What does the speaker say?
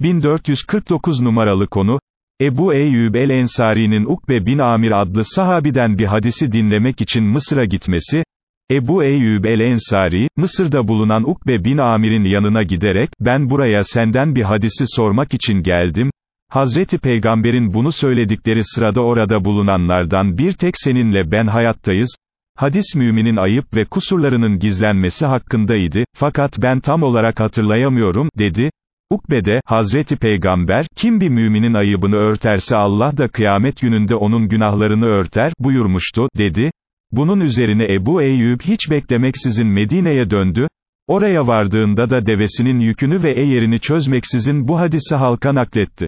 1449 numaralı konu, Ebu Eyyub el-Ensari'nin Ukbe bin Amir adlı sahabiden bir hadisi dinlemek için Mısır'a gitmesi, Ebu Eyyub el-Ensari, Mısır'da bulunan Ukbe bin Amir'in yanına giderek, ben buraya senden bir hadisi sormak için geldim, Hazreti Peygamber'in bunu söyledikleri sırada orada bulunanlardan bir tek seninle ben hayattayız, hadis müminin ayıp ve kusurlarının gizlenmesi hakkındaydı, fakat ben tam olarak hatırlayamıyorum, dedi, Ukbe'de, Hazreti Peygamber, kim bir müminin ayıbını örterse Allah da kıyamet gününde onun günahlarını örter, buyurmuştu, dedi. Bunun üzerine Ebu Eyyub hiç beklemeksizin Medine'ye döndü, oraya vardığında da devesinin yükünü ve eyerini çözmeksizin bu hadisi halka nakletti.